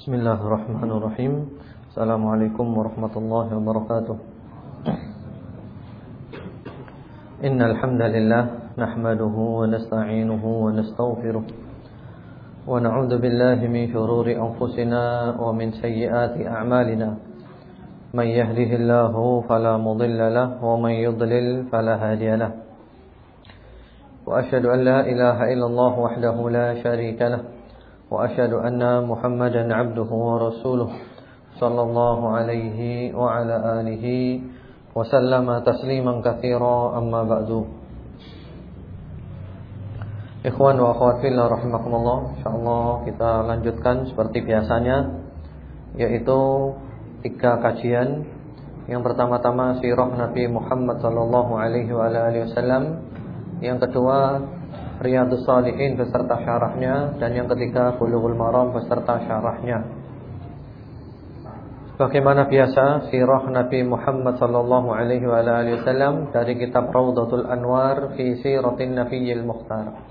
Bismillahirrahmanirrahim. Assalamualaikum warahmatullahi wabarakatuh. Innalhamdalillah Nahmaduhu wa nasta'inuhu wa nasta'ufiruh. Wa na'udhu billahi min syururi anfusina Wa min sayyiyati a'malina. Man yahdihillahu falamudillalah Wa man yudlil falahadiyalah وأشهد أن لا إله إلا الله وحده لا شريك له وأشهد أن محمدا عبده ورسوله صلى الله عليه وعلى آله وسلم تسليما كثيرا أما بعد Ikhwan wa akhwat fillah rahimakumullah Insyaallah kita lanjutkan seperti biasanya Yaitu Tiga kajian Yang pertama-tama sirah Nabi Muhammad sallallahu alaihi wa alihi wasallam yang kedua Riyadus Salihin beserta syarahnya Dan yang ketiga Bulughul Maram beserta syarahnya Bagaimana biasa Sirah Nabi Muhammad sallallahu alaihi wasallam Dari kitab Rawdatul Anwar Fi Siratin Nabiyil Mukhtar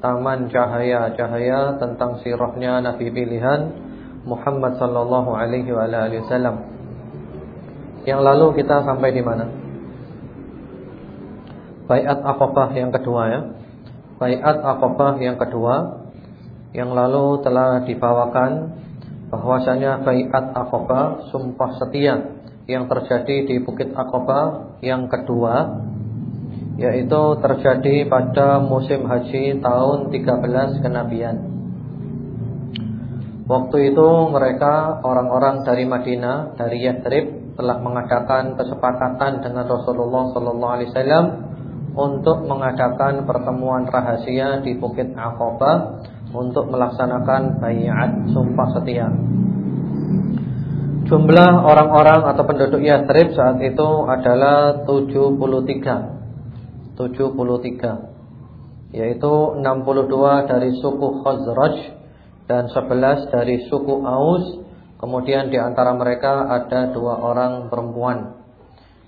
Taman cahaya-cahaya Tentang sirahnya Nabi pilihan Muhammad sallallahu alaihi wasallam Yang lalu kita sampai di mana? Baiat Aqabah yang kedua ya. Baiat Aqabah yang kedua yang lalu telah dibawakan bahwasanya Baiat Aqabah sumpah setia yang terjadi di Bukit Aqabah yang kedua yaitu terjadi pada musim haji tahun 13 kenabian. Waktu itu mereka orang-orang dari Madinah, dari Yathrib telah mengadakan kesepakatan dengan Rasulullah sallallahu alaihi wasallam untuk mengadakan pertemuan rahasia di Bukit Aqabah untuk melaksanakan bayat sumpah setia. Jumlah orang-orang atau penduduk Yathrib saat itu adalah 73. 73. Yaitu 62 dari suku Khazraj dan 11 dari suku Aus. Kemudian di antara mereka ada dua orang perempuan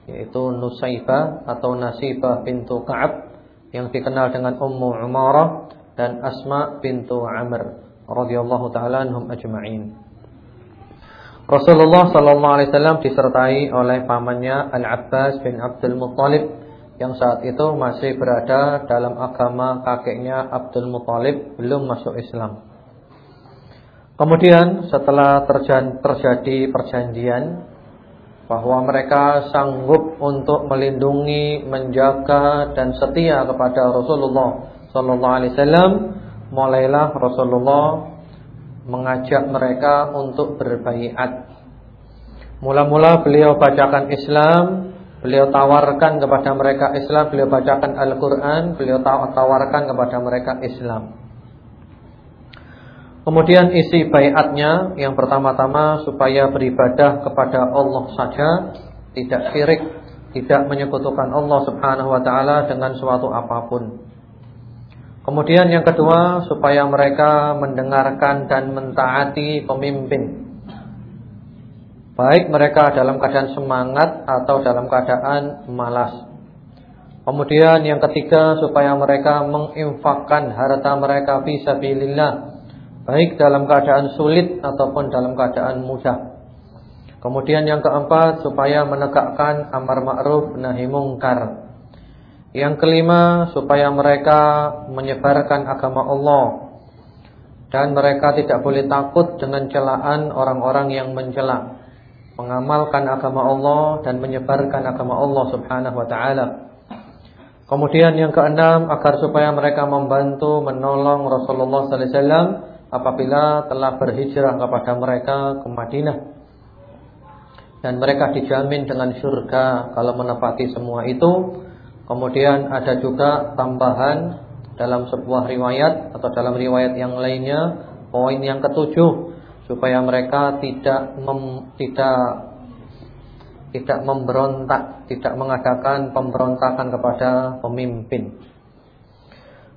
yaitu Nusaibah atau Nasibah pintu Ka'ab yang dikenal dengan Ummu Umarah dan Asma pintu Amr radhiyallahu taala anhum ajma'in. Rasulullah sallallahu alaihi wasallam disertai oleh pamannya Al-Abbas bin Abdul Muthalib yang saat itu masih berada dalam agama kakeknya Abdul Muthalib belum masuk Islam. Kemudian setelah terjadi perjanjian bahwa mereka sanggup untuk melindungi, menjaga dan setia kepada Rasulullah sallallahu alaihi wasallam, mulailah Rasulullah mengajak mereka untuk berbaiat. Mula-mula beliau bacakan Islam, beliau tawarkan kepada mereka Islam, beliau bacakan Al-Qur'an, beliau tawarkan kepada mereka Islam. Kemudian isi bayatnya yang pertama-tama supaya beribadah kepada Allah saja, tidak syirik, tidak menyekutukan Allah Subhanahu wa taala dengan suatu apa pun. Kemudian yang kedua supaya mereka mendengarkan dan mentaati pemimpin. Baik mereka dalam keadaan semangat atau dalam keadaan malas. Kemudian yang ketiga supaya mereka menginfakkan harta mereka fi sabilillah Baik dalam keadaan sulit ataupun dalam keadaan mudah. Kemudian yang keempat Supaya menegakkan amar ma'ruf nahi mungkar. Yang kelima Supaya mereka menyebarkan agama Allah. Dan mereka tidak boleh takut dengan celaan orang-orang yang mencela. Mengamalkan agama Allah Dan menyebarkan agama Allah subhanahu wa ta'ala. Kemudian yang keenam Agar supaya mereka membantu Menolong Rasulullah sallallahu alaihi wasallam apabila telah berhijrah kepada mereka ke Madinah dan mereka dijamin dengan surga kalau menepati semua itu. Kemudian ada juga tambahan dalam sebuah riwayat atau dalam riwayat yang lainnya poin yang ketujuh supaya mereka tidak mem, tidak tidak memberontak, tidak mengadakan pemberontakan kepada pemimpin.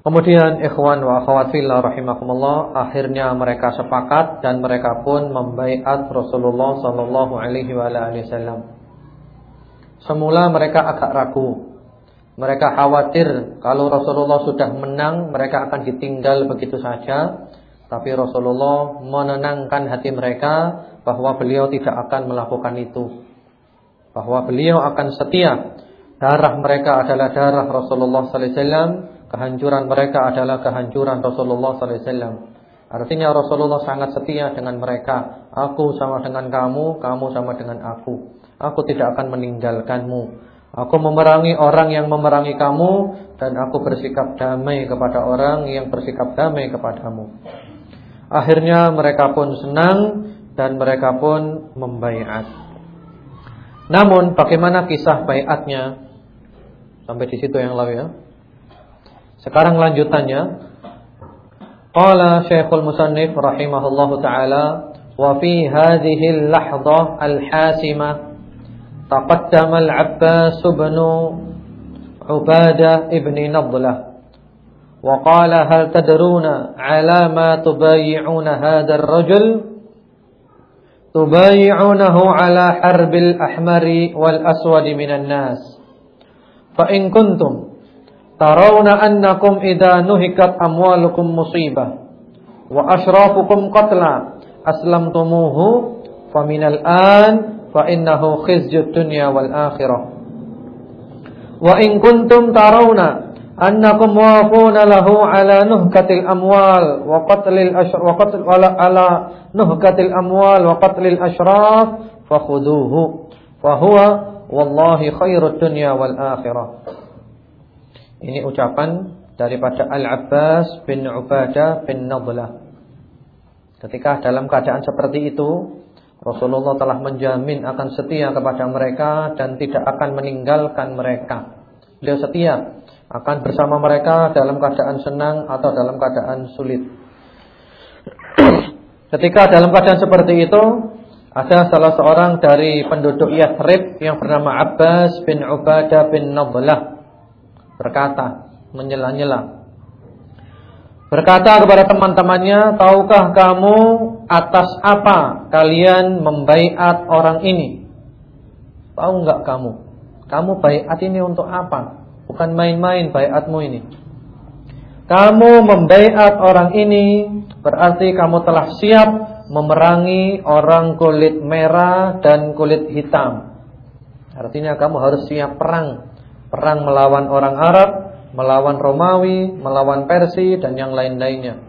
Kemudian ikhwan wa akhwat fillah rahimakumullah akhirnya mereka sepakat dan mereka pun membaiat Rasulullah sallallahu alaihi wasallam. Semula mereka agak ragu. Mereka khawatir kalau Rasulullah sudah menang mereka akan ditinggal begitu saja Tapi Rasulullah menenangkan hati mereka bahwa beliau tidak akan melakukan itu. Bahwa beliau akan setia. Darah mereka adalah darah Rasulullah sallallahu alaihi wasallam, kehancuran mereka adalah kehancuran Rasulullah sallallahu alaihi wasallam. Artinya Rasulullah sangat setia dengan mereka. Aku sama dengan kamu, kamu sama dengan aku. Aku tidak akan meninggalkanmu. Aku memerangi orang yang memerangi kamu dan aku bersikap damai kepada orang yang bersikap damai kepadamu. Akhirnya mereka pun senang dan mereka pun membaiat. Namun bagaimana kisah baiatnya? Sampai di situ yang lalu ya. Sekarang lanjutannya. Qala Syekhul Musannif rahimahullahu taala wa fi hadhihi al-lahdhah al-hasimah taqaddama al-Abbas ibn Ubadah ibn Nadlah. Wa qala hal tadruna ala ma tubayyi'una hadha ar-rajul? Tubayyi'unahu ala harbil ahmari wal aswad minan nas. Fa in kuntum tarawna annakum idza nuhikat amwalukum musibah wa ashrafukum qatla aslamtumuhu faminal an fa innahu khizyud dunya wal akhirah wa in kuntum tarawna annakum wafuna lahu ala nuhkatil amwal wa qatlil ashraf wa qatl ala, ala nuhkatil amwal wa qatlil ashraf fakhuduhu fa huwa wallahi khairud dunya wal akhirah ini ucapan daripada Al-Abbas bin Ubadah bin Nadlah. Ketika dalam keadaan seperti itu, Rasulullah telah menjamin akan setia kepada mereka dan tidak akan meninggalkan mereka. Beliau setia akan bersama mereka dalam keadaan senang atau dalam keadaan sulit. Ketika dalam keadaan seperti itu, ada salah seorang dari penduduk Yathrib yang bernama Abbas bin Ubadah bin Nadlah berkata, menyela-nyela. Berkata kepada teman-temannya, "Tahukah kamu atas apa kalian membaiat orang ini?" Tahu enggak kamu? Kamu baiat ini untuk apa? Bukan main-main baiatmu ini. Kamu membaiat orang ini berarti kamu telah siap memerangi orang kulit merah dan kulit hitam. Artinya kamu harus siap perang Perang melawan orang Arab, melawan Romawi, melawan Persia dan yang lain-lainnya.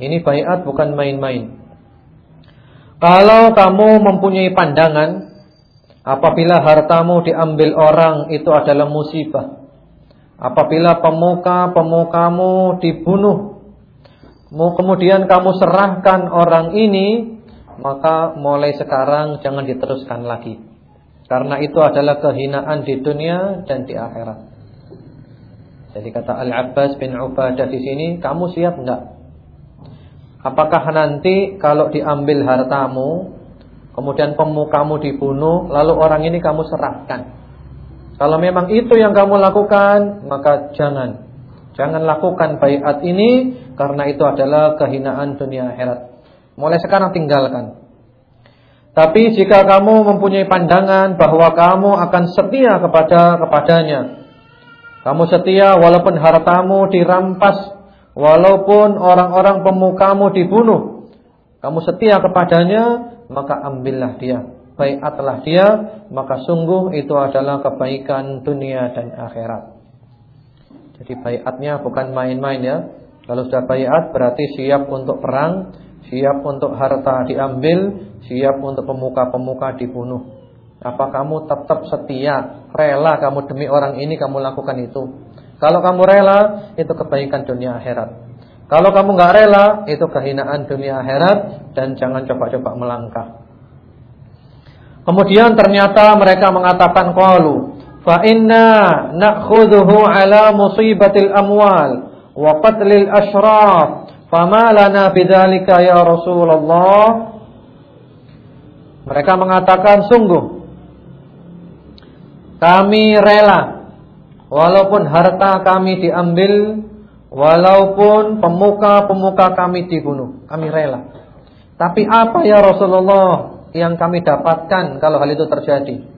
Ini bayat bukan main-main. Kalau kamu mempunyai pandangan apabila hartamu diambil orang itu adalah musibah. Apabila pemuka-pemukamu dibunuh, kemudian kamu serahkan orang ini, maka mulai sekarang jangan diteruskan lagi. Karena itu adalah kehinaan di dunia dan di akhirat. Jadi kata Al-Abbas bin Ubadah di sini, kamu siap enggak? Apakah nanti kalau diambil hartamu, kemudian pemukamu dibunuh, lalu orang ini kamu serahkan? Kalau memang itu yang kamu lakukan, maka jangan. Jangan lakukan bayat ini karena itu adalah kehinaan dunia akhirat. Mulai sekarang tinggalkan. Tapi jika kamu mempunyai pandangan bahwa kamu akan setia kepada kepadanya, kamu setia walaupun hartamu dirampas, walaupun orang-orang pemukamu dibunuh, kamu setia kepadanya, maka ambillah dia, baiatlah dia, maka sungguh itu adalah kebaikan dunia dan akhirat. Jadi baiatnya bukan main-main ya. Kalau sudah baiat berarti siap untuk perang, siap untuk harta diambil, siap untuk pemuka-pemuka dibunuh. Apa kamu tetap setia, rela kamu demi orang ini kamu lakukan itu? Kalau kamu rela, itu kebaikan dunia akhirat. Kalau kamu nggak rela, itu kehinaan dunia akhirat dan jangan coba-coba melangkah. Kemudian ternyata mereka mengatakan qalu fa inna na'khudhuhu ala musibatil amwal wa qatlil ashraf Fama lana bidzalika ya Rasulullah? Mereka mengatakan sungguh kami rela walaupun harta kami diambil, walaupun pemuka-pemuka kami dibunuh, kami rela. Tapi apa ya Rasulullah yang kami dapatkan kalau hal itu terjadi?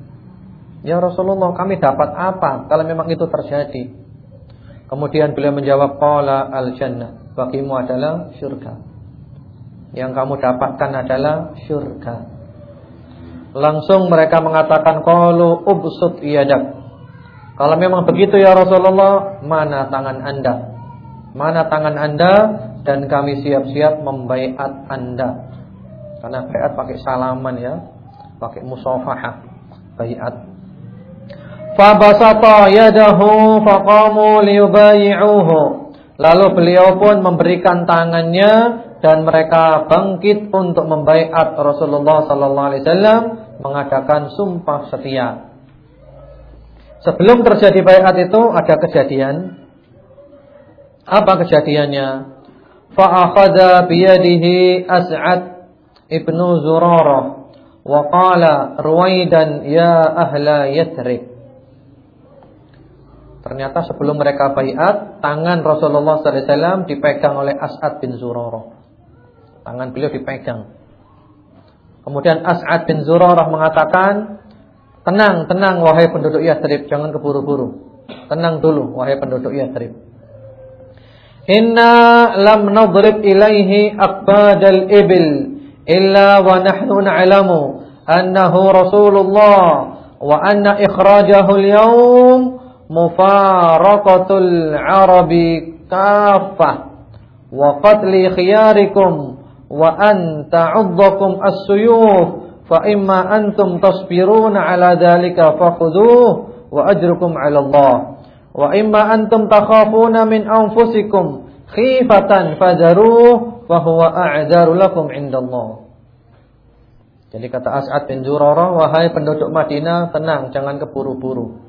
Ya Rasulullah, kami dapat apa kalau memang itu terjadi? Kemudian beliau menjawab qala al-jannah bagimu adalah syurga. Yang kamu dapatkan adalah syurga. Langsung mereka mengatakan qalu ubsut yadak. Kalau memang begitu ya Rasulullah, mana tangan Anda? Mana tangan Anda dan kami siap-siap membaiat Anda. Karena baiat pakai salaman ya, pakai musafahah, baiat. Fa basata yadahu faqamu liyubayi'uhu. Lalu beliau pun memberikan tangannya dan mereka bangkit untuk membaiat Rasulullah sallallahu alaihi wasallam mengadakan sumpah setia. Sebelum terjadi baiat itu ada kejadian. Apa kejadiannya? Fa akhadha biyadihi As'ad ibnu Zurarah wa qala ya ahla Yathrib. Ternyata sebelum mereka baiat, tangan Rasulullah SAW dipegang oleh As'ad bin Zurarah. Tangan beliau dipegang. Kemudian As'ad bin Zurarah mengatakan, Tenang, tenang wahai penduduk Yathrib, jangan keburu-buru. Tenang dulu wahai penduduk Yathrib. Inna lam nadrib ilaihi aqbadal ibil illa wa nahnu na'lamu annahu Rasulullah wa anna ikhrajahu al-yawm mufaraqatul arabi kafah wa qatli khiyarikum wa an ta'uddakum as-suyuf. Fa imma antum tasbiruna ala dzalika fakhudhuhu wa ajrukum 'ala Allah. Wa imma antum takhafuna min anfusikum khifatan fadaruhu fa huwa a'dharu lakum 'indallah. Jadi kata As'ad bin Zurarah wahai penduduk Madinah tenang jangan keburu-buru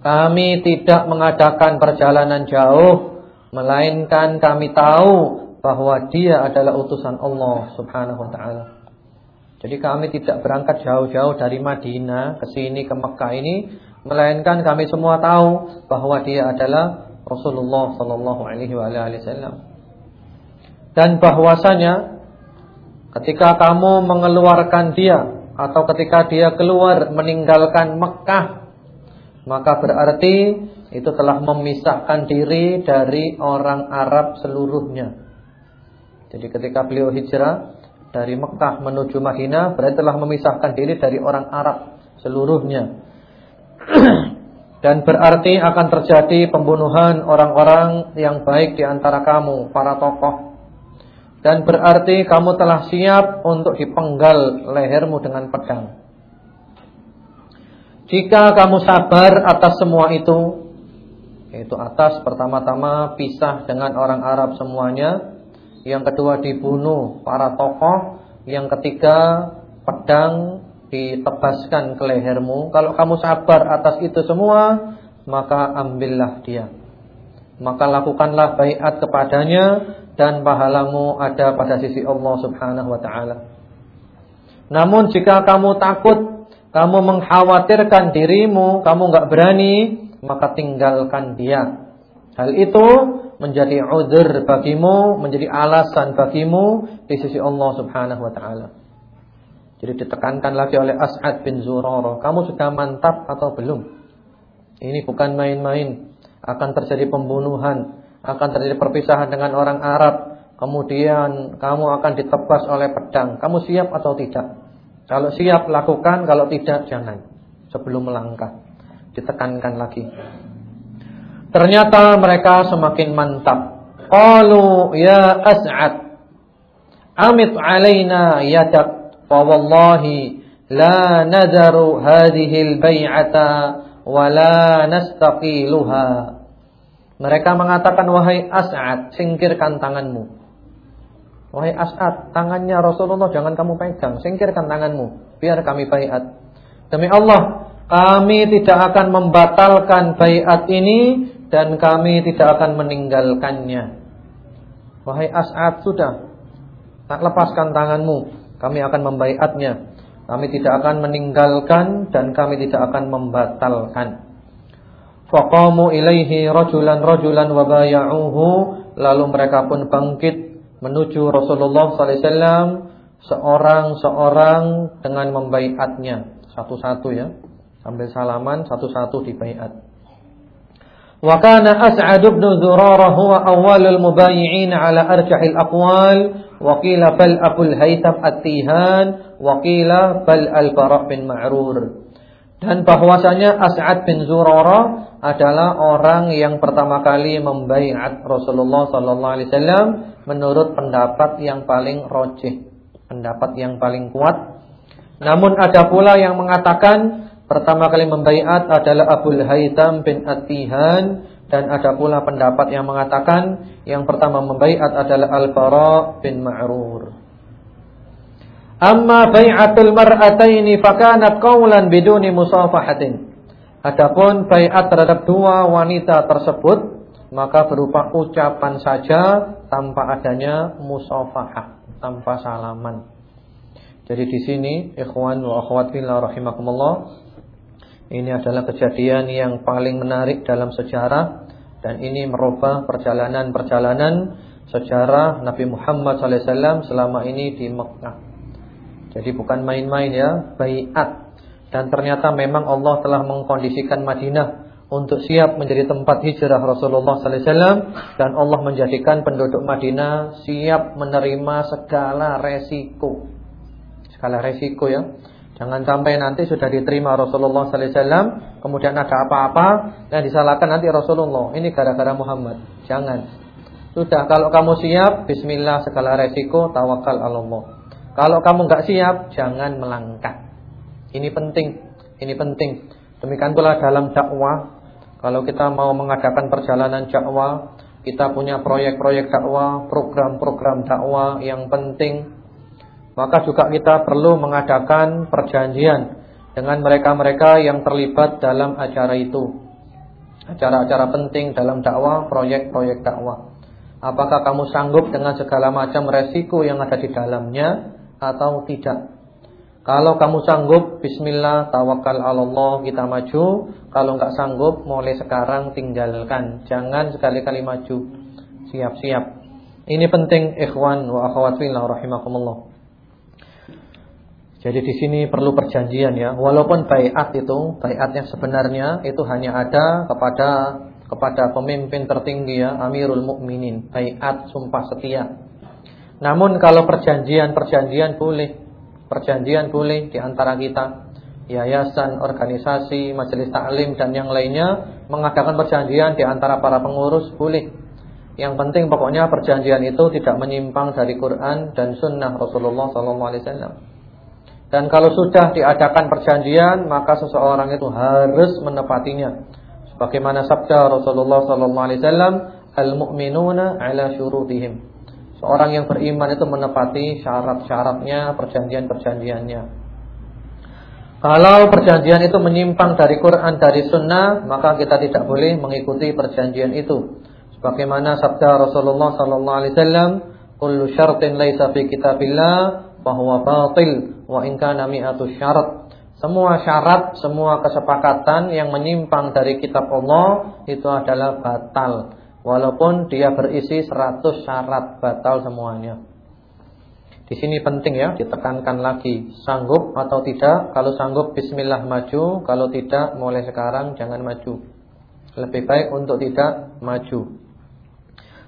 kami tidak mengadakan perjalanan jauh melainkan kami tahu bahwa dia adalah utusan Allah Subhanahu wa taala jadi kami tidak berangkat jauh-jauh dari Madinah ke sini ke Mekah ini, melainkan kami semua tahu bahwa dia adalah Rasulullah sallallahu alaihi wasallam. Dan bahwasanya ketika kamu mengeluarkan dia atau ketika dia keluar meninggalkan Mekah, maka berarti itu telah memisahkan diri dari orang Arab seluruhnya. Jadi ketika beliau hijrah dari Mekah menuju Madinah berarti telah memisahkan diri dari orang Arab seluruhnya. Dan berarti akan terjadi pembunuhan orang-orang yang baik di antara kamu, para tokoh. Dan berarti kamu telah siap untuk dipenggal lehermu dengan pedang. Jika kamu sabar atas semua itu, yaitu atas pertama-tama pisah dengan orang Arab semuanya, yang kedua dibunuh para tokoh, yang ketiga pedang ditebaskan ke lehermu. Kalau kamu sabar atas itu semua, maka ambillah dia. Maka lakukanlah baiat kepadanya dan pahalamu ada pada sisi Allah Subhanahu wa taala. Namun jika kamu takut, kamu mengkhawatirkan dirimu, kamu enggak berani, maka tinggalkan dia. Hal itu menjadi udzur bagimu, menjadi alasan bagimu di sisi Allah Subhanahu wa taala. Jadi ditekankan lagi oleh As'ad bin Zurarah, kamu sudah mantap atau belum? Ini bukan main-main. Akan terjadi pembunuhan, akan terjadi perpisahan dengan orang Arab, kemudian kamu akan ditebas oleh pedang. Kamu siap atau tidak? Kalau siap lakukan, kalau tidak jangan. Sebelum melangkah. Ditekankan lagi. Ternyata mereka semakin mantap. Qalu ya As'ad Amit alaina yadak fa wallahi la nadaru hadhihi al-bai'ata wa la nastaqiluha. Mereka mengatakan wahai As'ad, singkirkan tanganmu. Wahai As'ad, tangannya Rasulullah jangan kamu pegang, singkirkan tanganmu biar kami baiat. Demi Allah, kami tidak akan membatalkan baiat ini dan kami tidak akan meninggalkannya. Wahai As'ad sudah tak lepaskan tanganmu, kami akan membaiatnya. Kami tidak akan meninggalkan dan kami tidak akan membatalkan. Faqamu ilaihi rajulan rajulan wa bay'uhu lalu mereka pun bangkit menuju Rasulullah SAW seorang-seorang dengan membaiatnya satu-satu ya sambil salaman satu-satu dibaiat. Wa kana As'ad bin Zurarah huwa awwalul mubayyi'in ala arjahil aqwal Wakila bal Abul Haytham at-Tihan Wakila bal al-Bara' bin Ma'rur. Dan bahwasanya As'ad bin Zurara adalah orang yang pertama kali membaiat Rasulullah sallallahu alaihi wasallam menurut pendapat yang paling rojih, pendapat yang paling kuat. Namun ada pula yang mengatakan pertama kali membaiat adalah Abul Haytham bin At-Tihan dan ada pula pendapat yang mengatakan yang pertama membaiat adalah Al-Bara bin Ma'rur. Amma bai'atul mar'ataini fakanat qawlan biduni musafahatin. Adapun baiat terhadap dua wanita tersebut maka berupa ucapan saja tanpa adanya musafahah, tanpa salaman. Jadi di sini ikhwan wa akhwat fillah rahimakumullah ini adalah kejadian yang paling menarik dalam sejarah dan ini merubah perjalanan-perjalanan sejarah Nabi Muhammad SAW selama ini di Mekah. Jadi bukan main-main ya, baiat. Dan ternyata memang Allah telah mengkondisikan Madinah untuk siap menjadi tempat hijrah Rasulullah SAW dan Allah menjadikan penduduk Madinah siap menerima segala resiko. Segala resiko ya. Jangan sampai nanti sudah diterima Rasulullah sallallahu alaihi wasallam, kemudian ada apa-apa yang disalahkan nanti Rasulullah. Ini gara-gara Muhammad. Jangan. Sudah kalau kamu siap, bismillah segala resiko, tawakal Allah. Kalau kamu enggak siap, jangan melangkah. Ini penting. Ini penting. Demikian pula dalam dakwah, kalau kita mau mengadakan perjalanan dakwah, kita punya proyek-proyek dakwah, program-program dakwah yang penting maka juga kita perlu mengadakan perjanjian dengan mereka-mereka yang terlibat dalam acara itu. Acara-acara penting dalam dakwah, proyek-proyek dakwah. Apakah kamu sanggup dengan segala macam resiko yang ada di dalamnya atau tidak? Kalau kamu sanggup, bismillah, tawakal Allah, kita maju. Kalau enggak sanggup, mulai sekarang tinggalkan. Jangan sekali-kali maju. Siap-siap. Ini penting ikhwan wa akhwat fillah rahimakumullah. Jadi di sini perlu perjanjian ya. Walaupun baiat itu, baiat yang sebenarnya itu hanya ada kepada kepada pemimpin tertinggi ya, Amirul Mukminin, baiat sumpah setia. Namun kalau perjanjian-perjanjian boleh. Perjanjian boleh di antara kita. Yayasan, organisasi, majelis taklim dan yang lainnya mengadakan perjanjian di antara para pengurus boleh. Yang penting pokoknya perjanjian itu tidak menyimpang dari Quran dan sunnah Rasulullah SAW. Dan kalau sudah diadakan perjanjian, maka seseorang itu harus menepatinya. Sebagaimana sabda Rasulullah wasallam, "Al-mu'minuna 'ala syurutihim." Seorang yang beriman itu menepati syarat-syaratnya, perjanjian-perjanjiannya. Kalau perjanjian itu menyimpang dari Quran, dari sunnah, maka kita tidak boleh mengikuti perjanjian itu. Sebagaimana sabda Rasulullah sallallahu alaihi wasallam, "Kullu syartin laisa fi kitabillah bahwa batil wa in kana mi'atu syarat. Semua syarat, semua kesepakatan yang menyimpang dari kitab Allah itu adalah batal. Walaupun dia berisi 100 syarat batal semuanya. Di sini penting ya, ditekankan lagi sanggup atau tidak. Kalau sanggup bismillah maju, kalau tidak mulai sekarang jangan maju. Lebih baik untuk tidak maju.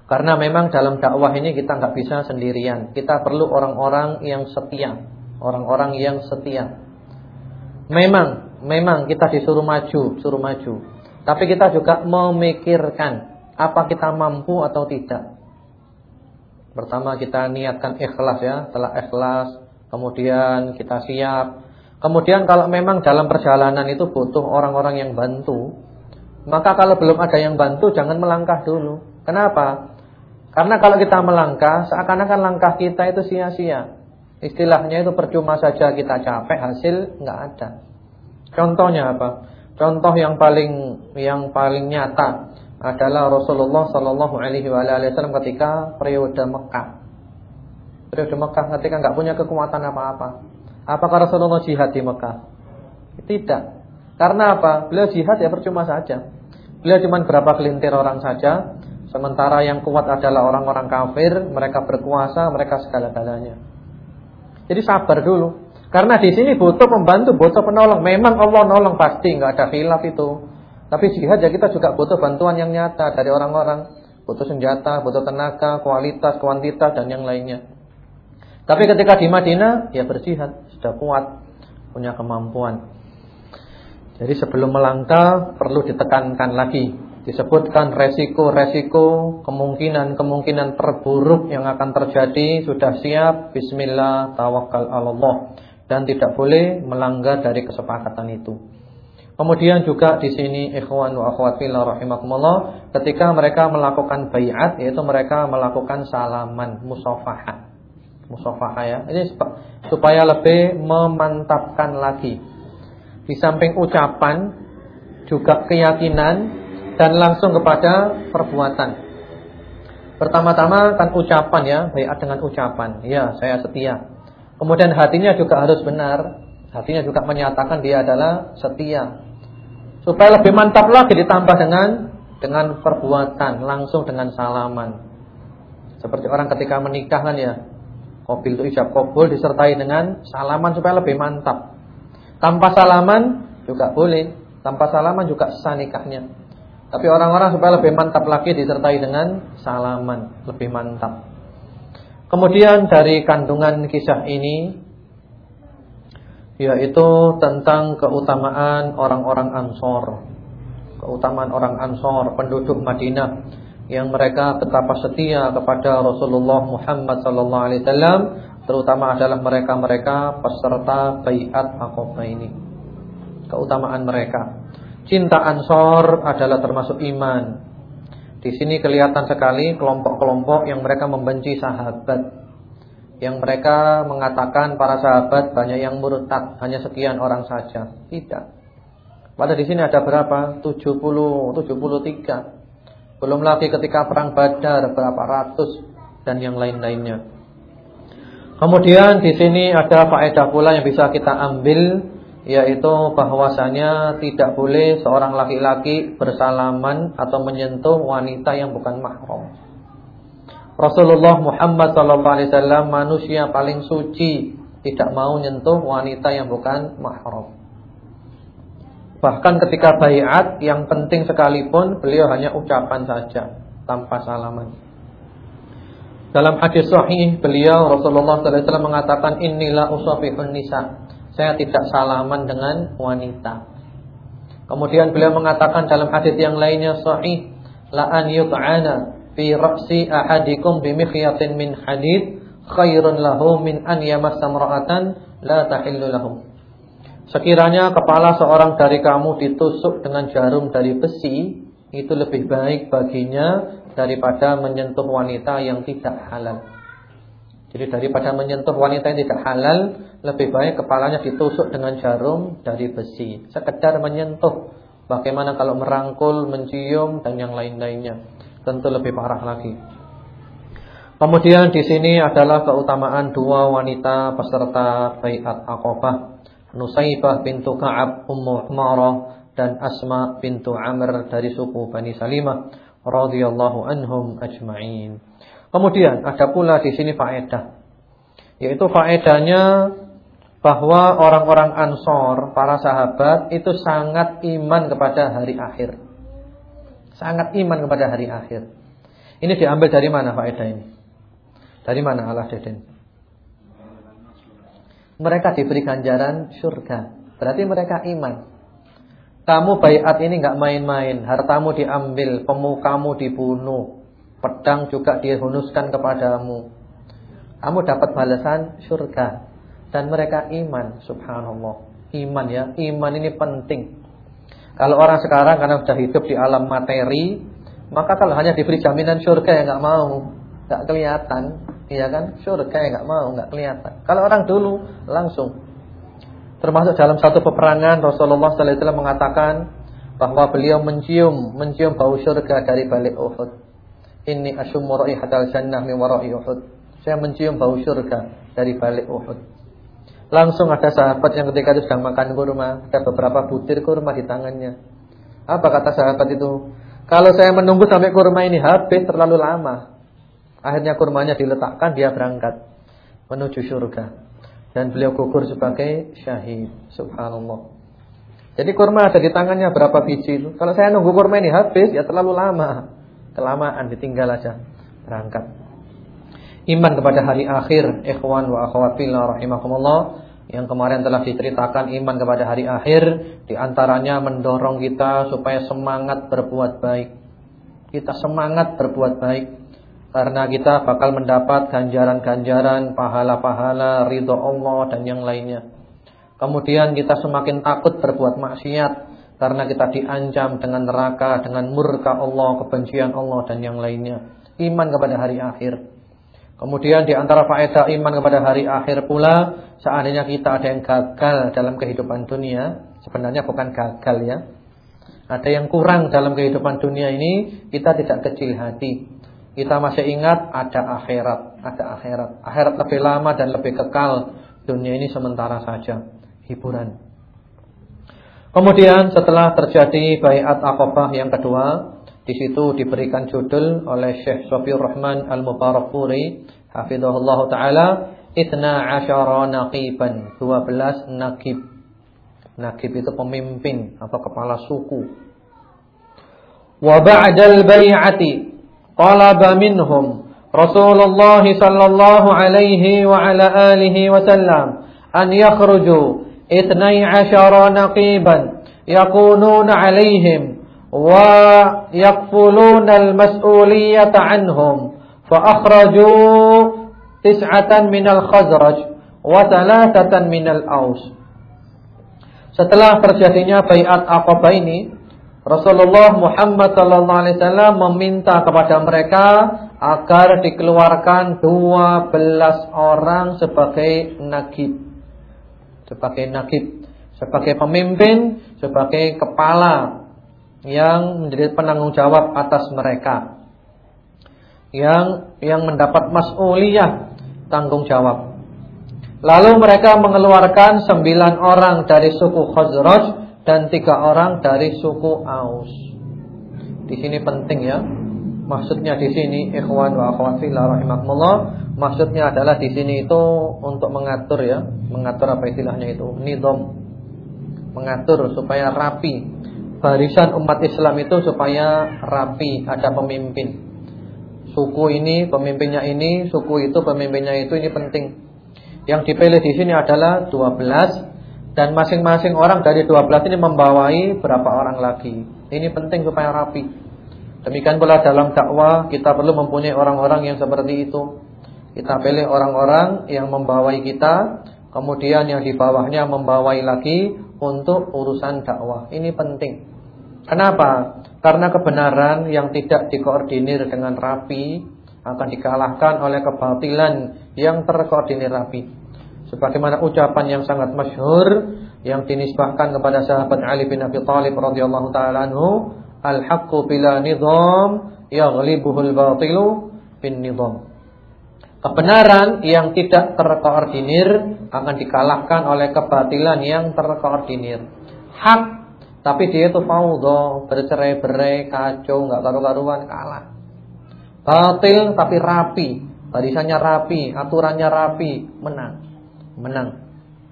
Karena memang dalam dakwah ini kita nggak bisa sendirian. Kita perlu orang-orang yang setia, orang-orang yang setia. Memang, memang kita disuruh maju, suruh maju. Tapi kita juga memikirkan apa kita mampu atau tidak. Pertama kita niatkan ikhlas ya, setelah ikhlas, kemudian kita siap. Kemudian kalau memang dalam perjalanan itu butuh orang-orang yang bantu, maka kalau belum ada yang bantu jangan melangkah dulu. Kenapa? Karena kalau kita melangkah, seakan-akan langkah kita itu sia-sia. Istilahnya itu percuma saja kita capek, hasil nggak ada. Contohnya apa? Contoh yang paling yang paling nyata adalah Rasulullah Shallallahu Alaihi Wasallam ketika periode Mekah. Periode Mekah ketika nggak punya kekuatan apa-apa. Apakah Rasulullah jihad di Mekah? Tidak. Karena apa? Beliau jihad ya percuma saja. Beliau cuma berapa kelintir orang saja Sementara yang kuat adalah orang-orang kafir, mereka berkuasa, mereka segala-galanya. Jadi sabar dulu. Karena di sini butuh pembantu, butuh penolong. Memang Allah nolong pasti, nggak ada khilaf itu. Tapi jihad ya kita juga butuh bantuan yang nyata dari orang-orang. Butuh senjata, butuh tenaga, kualitas, kuantitas dan yang lainnya. Tapi ketika di Madinah ya berjihad, sudah kuat, punya kemampuan. Jadi sebelum melangkah perlu ditekankan lagi disebutkan resiko-resiko, kemungkinan-kemungkinan terburuk yang akan terjadi, sudah siap bismillah tawakal Allah dan tidak boleh melanggar dari kesepakatan itu. Kemudian juga di sini ikhwan wa akhwat fillah rahimakumullah ketika mereka melakukan baiat yaitu mereka melakukan salaman musafahah. Musafahah ya. Ini supaya lebih memantapkan lagi. Di samping ucapan juga keyakinan dan langsung kepada perbuatan. Pertama-tama kan ucapan ya, baiat dengan ucapan. Ya, saya setia. Kemudian hatinya juga harus benar. Hatinya juga menyatakan dia adalah setia. Supaya lebih mantap lagi ditambah dengan dengan perbuatan, langsung dengan salaman. Seperti orang ketika menikah kan ya. Kobil itu ijab kabul disertai dengan salaman supaya lebih mantap. Tanpa salaman juga boleh. Tanpa salaman juga sah nikahnya. Tapi orang-orang supaya lebih mantap lagi disertai dengan salaman, lebih mantap. Kemudian dari kandungan kisah ini yaitu tentang keutamaan orang-orang Ansor. Keutamaan orang Ansor, penduduk Madinah yang mereka betapa setia kepada Rasulullah Muhammad sallallahu alaihi wasallam, terutama adalah mereka-mereka peserta baiat Aqabah ini. Keutamaan mereka. Cinta Ansor adalah termasuk iman. Di sini kelihatan sekali kelompok-kelompok yang mereka membenci sahabat. Yang mereka mengatakan para sahabat banyak yang murtad, hanya sekian orang saja. Tidak. Pada di sini ada berapa? 70, 73. Belum lagi ketika perang Badar berapa ratus dan yang lain-lainnya. Kemudian di sini ada faedah pula yang bisa kita ambil yaitu bahwasanya tidak boleh seorang laki-laki bersalaman atau menyentuh wanita yang bukan mahram. Rasulullah Muhammad SAW manusia paling suci tidak mau menyentuh wanita yang bukan mahram. Bahkan ketika bayat yang penting sekalipun beliau hanya ucapan saja tanpa salaman. Dalam hadis sahih beliau Rasulullah SAW mengatakan inilah usafihun nisa saya tidak salaman dengan wanita. Kemudian beliau mengatakan dalam hadis yang lainnya sahih, la an yut'ana fi ra'si ahadikum bi mikhyatin min hadid khairun lahu min an yamassa imra'atan la tahillu lahu. Sekiranya kepala seorang dari kamu ditusuk dengan jarum dari besi, itu lebih baik baginya daripada menyentuh wanita yang tidak halal. Jadi daripada menyentuh wanita yang tidak halal, lebih baik kepalanya ditusuk dengan jarum dari besi. Sekedar menyentuh. Bagaimana kalau merangkul, mencium dan yang lain-lainnya? Tentu lebih parah lagi. Kemudian di sini adalah keutamaan dua wanita peserta baiat Aqabah. Nusaibah bintu Ka'ab Ummu Umarah dan Asma bintu Amr dari suku Bani Salimah radhiyallahu anhum ajma'in. Kemudian ada pula di sini faedah. Yaitu faedahnya bahwa orang-orang Ansor, para sahabat itu sangat iman kepada hari akhir. Sangat iman kepada hari akhir. Ini diambil dari mana faedah ini? Dari mana Allah Deden? Mereka diberi ganjaran surga. Berarti mereka iman. Kamu bayat ini nggak main-main, hartamu diambil, pemukamu dibunuh, Pedang juga dihunuskan kepadamu. Kamu dapat balasan surga. Dan mereka iman, subhanallah. Iman ya, iman ini penting. Kalau orang sekarang karena sudah hidup di alam materi, maka kalau hanya diberi jaminan surga ya nggak mau, nggak kelihatan, iya kan? Surga ya nggak mau, nggak kelihatan. Kalau orang dulu langsung. Termasuk dalam satu peperangan Rasulullah SAW mengatakan bahwa beliau mencium mencium bau surga dari balik Uhud. Inni asyummu raihatal jannah min wara'i Uhud. Saya mencium bau surga dari balik Uhud. Langsung ada sahabat yang ketika itu sedang makan kurma, ada beberapa butir kurma di tangannya. Apa kata sahabat itu? Kalau saya menunggu sampai kurma ini habis terlalu lama. Akhirnya kurmanya diletakkan, dia berangkat menuju surga. Dan beliau gugur sebagai syahid. Subhanallah. Jadi kurma ada di tangannya berapa biji? Kalau saya nunggu kurma ini habis, ya terlalu lama. Kelamaan ditinggal aja berangkat. Iman kepada hari akhir, ikhwan wa akhwat fillah rahimakumullah. Yang kemarin telah diceritakan iman kepada hari akhir di antaranya mendorong kita supaya semangat berbuat baik. Kita semangat berbuat baik karena kita bakal mendapat ganjaran-ganjaran, pahala-pahala, ridho Allah dan yang lainnya. Kemudian kita semakin takut berbuat maksiat karena kita diancam dengan neraka, dengan murka Allah, kebencian Allah dan yang lainnya. Iman kepada hari akhir. Kemudian di antara faedah iman kepada hari akhir pula, seandainya kita ada yang gagal dalam kehidupan dunia, sebenarnya bukan gagal ya. Ada yang kurang dalam kehidupan dunia ini, kita tidak kecil hati. Kita masih ingat ada akhirat, ada akhirat. Akhirat lebih lama dan lebih kekal. Dunia ini sementara saja, hiburan. Kemudian setelah terjadi bayat akobah yang kedua, di situ diberikan judul oleh Syekh Sofir Rahman Al-Mubarakpuri Hafizahullah Ta'ala Itna asyara naqiban 12 nakib Nakib itu pemimpin Atau kepala suku. Wa ba'dal bay'ati Talaba minhum Rasulullah sallallahu alaihi wa ala alihi wasallam An yakhruju Itnai asyara naqiban Yakununa alaihim ويقفلون المسؤولية عنهم فأخرجوا تسعة من الخزرج وثلاثة من الأوس Setelah terjadinya bayat Aqabah ini, Rasulullah Muhammad sallallahu alaihi wasallam meminta kepada mereka agar dikeluarkan 12 orang sebagai nagib. Sebagai nagib, sebagai pemimpin, sebagai kepala yang menjadi penanggung jawab atas mereka. Yang yang mendapat mas'uliyah tanggung jawab. Lalu mereka mengeluarkan sembilan orang dari suku Khazraj dan tiga orang dari suku Aus. Di sini penting ya. Maksudnya di sini ikhwan wa akhwat fillah rahimakumullah, maksudnya adalah di sini itu untuk mengatur ya, mengatur apa istilahnya itu? Nizam. Mengatur supaya rapi barisan umat Islam itu supaya rapi, ada pemimpin. Suku ini pemimpinnya ini, suku itu pemimpinnya itu ini penting. Yang dipilih di sini adalah 12 dan masing-masing orang dari 12 ini membawai berapa orang lagi. Ini penting supaya rapi. Demikian pula dalam dakwah kita perlu mempunyai orang-orang yang seperti itu. Kita pilih orang-orang yang membawai kita, kemudian yang di bawahnya membawai lagi untuk urusan dakwah. Ini penting. Kenapa? Karena kebenaran yang tidak dikoordinir dengan rapi akan dikalahkan oleh kebatilan yang terkoordinir rapi. Sebagaimana ucapan yang sangat masyhur yang dinisbahkan kepada sahabat Ali bin Abi Thalib radhiyallahu taala anhu, "Al-haqqu bila nizam yaghlibuhul batilu bin nizam." Kebenaran yang tidak terkoordinir akan dikalahkan oleh kebatilan yang terkoordinir. Hak tapi dia itu faudha, bercerai-berai, kacau, nggak karu-karuan, kalah. Batil tapi rapi, barisannya rapi, aturannya rapi, menang. Menang.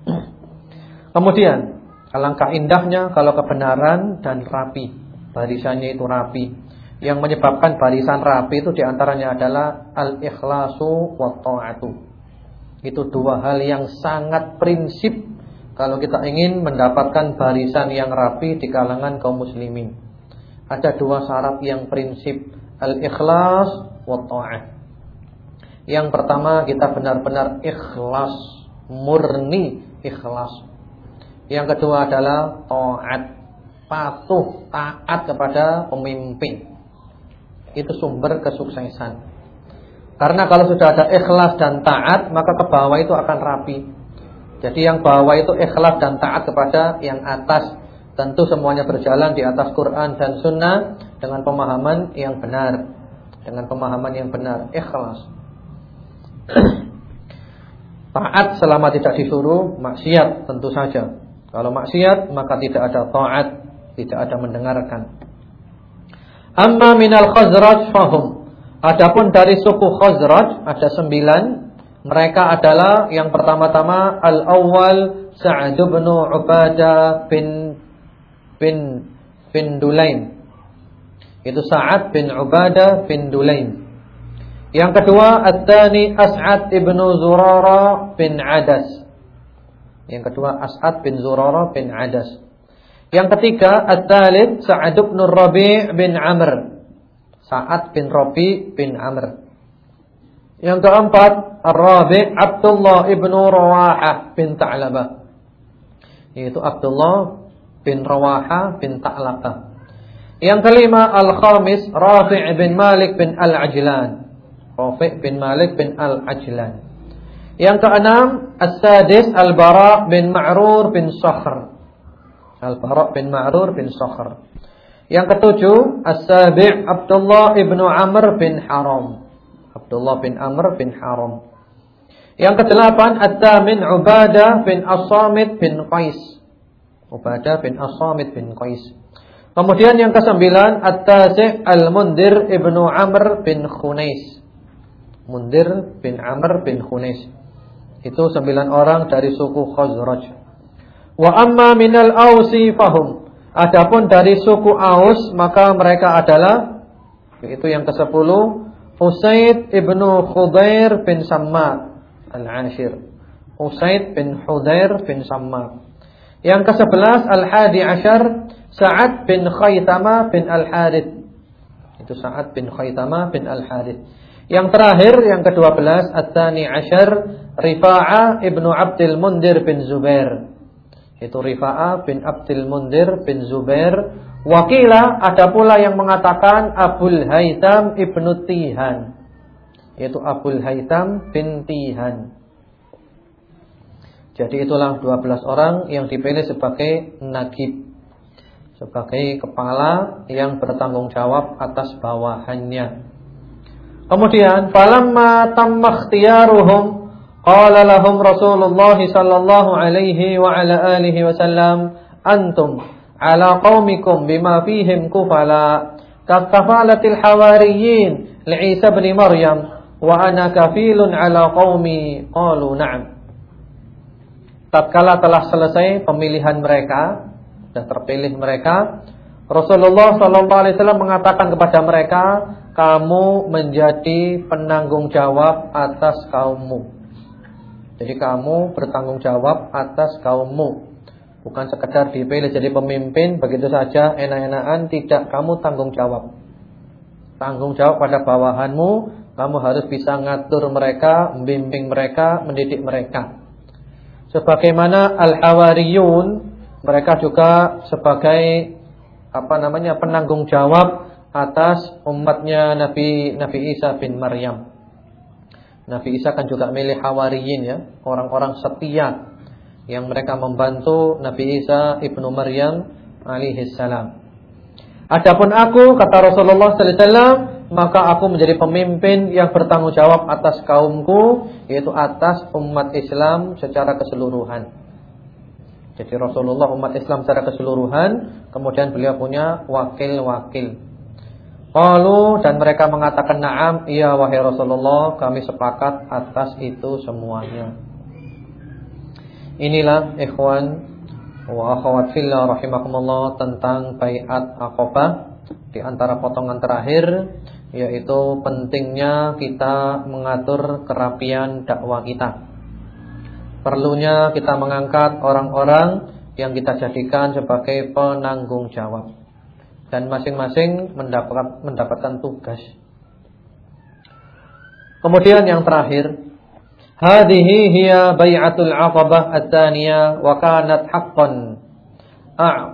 Kemudian, alangkah indahnya kalau kebenaran dan rapi, barisannya itu rapi. Yang menyebabkan barisan rapi itu di antaranya adalah al-ikhlasu wa ta'atu. Itu dua hal yang sangat prinsip kalau kita ingin mendapatkan barisan yang rapi di kalangan kaum muslimin. Ada dua syarat yang prinsip, al-ikhlas wa ta'ah. Yang pertama kita benar-benar ikhlas, murni ikhlas. Yang kedua adalah taat, patuh, taat kepada pemimpin. Itu sumber kesuksesan. Karena kalau sudah ada ikhlas dan taat, maka ke bawah itu akan rapi. Jadi yang bawah itu ikhlas dan taat kepada yang atas. Tentu semuanya berjalan di atas Quran dan Sunnah dengan pemahaman yang benar, dengan pemahaman yang benar, ikhlas. taat selama tidak disuruh, maksiat tentu saja. Kalau maksiat maka tidak ada taat, tidak ada mendengarkan. Amma minal Khazraj fahum. Adapun dari suku Khazraj ada sembilan mereka adalah yang pertama-tama al-awwal Sa'ad bin Ubadah bin bin bin Dulain. Itu Sa'ad bin Ubadah bin Dulain. Yang kedua At-Tani As'ad ibnu Zurara bin Adas. Yang kedua As'ad bin Zurara bin Adas. Yang ketiga At-Talid Sa'ad bin Rabi' bin Amr. Sa'ad bin Rabi' bin Amr. Yang keempat Ar-Rabi' Abdullah ibnu Rawahah bin Ta'labah. Yaitu Abdullah bin Rawahah bin Ta'labah. Yang kelima Al-Khamis Rafi' bin Malik bin Al-Ajlan. Rafi' bin Malik bin Al-Ajlan. Yang keenam, As-Sadis Al-Bara' bin Ma'rur bin Sakhr. Al-Bara' bin Ma'rur bin Sakhr. Yang ketujuh, As-Sabi' Abdullah ibnu Amr bin Haram. Abdullah bin Amr bin Haram. Yang kedelapan, At-Tamin Ubadah bin As-Samit bin Qais. Ubadah bin As-Samit bin Qais. Kemudian yang kesembilan, At-Tasi' Al-Mundir ibnu Amr bin Khunais. Mundir bin Amr bin Khunis. Itu sembilan orang dari suku Khazraj. Wa amma minal ausi fahum. Adapun dari suku Aus maka mereka adalah yaitu yang ke-10 Usaid ibnu Khudair bin Samma al-Ashir. Usaid bin Khudair bin Samma. Yang ke-11 Al-Hadi Ashar Sa'ad bin Khaytama bin Al-Harith. Itu Sa'ad bin Khaytama bin Al-Harith. Yang terakhir yang ke-12 At-Tani Ashar Rifa'a Ibnu Abdul Mundir bin Zubair. Itu Rifa'a bin Abdul Mundir bin Zubair. Wakila ada pula yang mengatakan Abul Haytham Ibnu Tihan. Yaitu Abul Haytham bin Tihan. Jadi itulah 12 orang yang dipilih sebagai nagib. Sebagai kepala yang bertanggung jawab atas bawahannya. Kemudian falamma tamma ikhtiyaruhum qala lahum Rasulullah sallallahu alaihi wa ala alihi wasallam antum ala qaumikum bima fihim kufala kafalatil hawariyin Isa bin Maryam wa ana kafilun ala qaumi qalu na'am Tatkala telah selesai pemilihan mereka dan terpilih mereka. Rasulullah sallallahu alaihi wasallam mengatakan kepada mereka kamu menjadi penanggung jawab atas kaummu. Jadi kamu bertanggung jawab atas kaummu. Bukan sekedar dipilih jadi pemimpin begitu saja enak-enakan, tidak kamu tanggung jawab. Tanggung jawab pada bawahanmu, kamu harus bisa ngatur mereka, membimbing mereka, mendidik mereka. Sebagaimana al-hawariyun, mereka juga sebagai apa namanya penanggung jawab atas umatnya Nabi Nabi Isa bin Maryam. Nabi Isa kan juga milih hawariyin ya, orang-orang setia yang mereka membantu Nabi Isa ibnu Maryam alaihi salam. Adapun aku kata Rasulullah sallallahu alaihi wasallam, maka aku menjadi pemimpin yang bertanggung jawab atas kaumku, yaitu atas umat Islam secara keseluruhan. Jadi Rasulullah umat Islam secara keseluruhan, kemudian beliau punya wakil-wakil. Qalu dan mereka mengatakan na'am, iya wahai Rasulullah, kami sepakat atas itu semuanya. Inilah ikhwan wa akhwat fillah rahimakumullah tentang baiat Aqabah di antara potongan terakhir yaitu pentingnya kita mengatur kerapian dakwah kita. Perlunya kita mengangkat orang-orang yang kita jadikan sebagai penanggung jawab dan masing-masing mendapat, mendapatkan tugas. Kemudian yang terakhir, hadhihi hiya bai'atul 'aqabah ats-tsaniyah wa kanat haqqan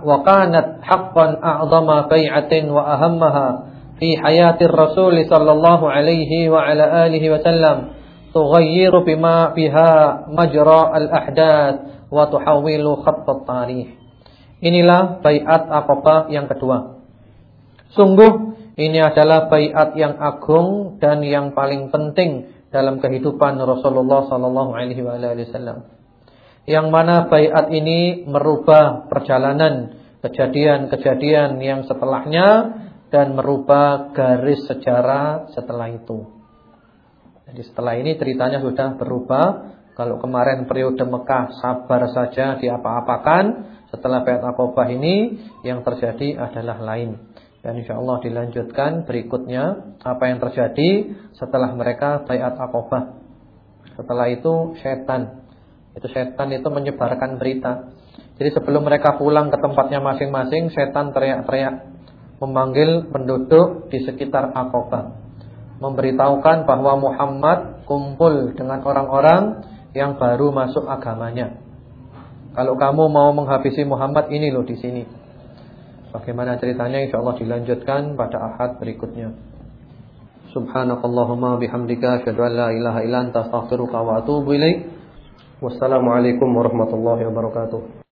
wa kanat haqqan a'zama bai'atin wa ahammaha fi hayatir rasul sallallahu alaihi wa ala alihi wa sallam tughayyiru bima biha majra al-ahdath wa tuhawwilu khatt at-tarikh. Inilah baiat Aqabah yang kedua. Sungguh ini adalah bayat yang agung dan yang paling penting dalam kehidupan Rasulullah sallallahu alaihi wasallam. Yang mana bayat ini merubah perjalanan kejadian-kejadian yang setelahnya dan merubah garis sejarah setelah itu. Jadi setelah ini ceritanya sudah berubah. Kalau kemarin periode Mekah sabar saja diapa-apakan, setelah bayat Aqabah ini yang terjadi adalah lain. Dan insya Allah dilanjutkan berikutnya apa yang terjadi setelah mereka bayat akobah. Setelah itu setan. Itu setan itu menyebarkan berita. Jadi sebelum mereka pulang ke tempatnya masing-masing, setan teriak-teriak memanggil penduduk di sekitar akobah, memberitahukan bahwa Muhammad kumpul dengan orang-orang yang baru masuk agamanya. Kalau kamu mau menghabisi Muhammad ini loh di sini. Bagaimana ceritanya insyaallah dilanjutkan pada ahad berikutnya. Subhanakallahumma bihamdika asyhadu an la ilaha illa anta astaghfiruka wa atubu ilaik. Wassalamualaikum warahmatullahi wabarakatuh.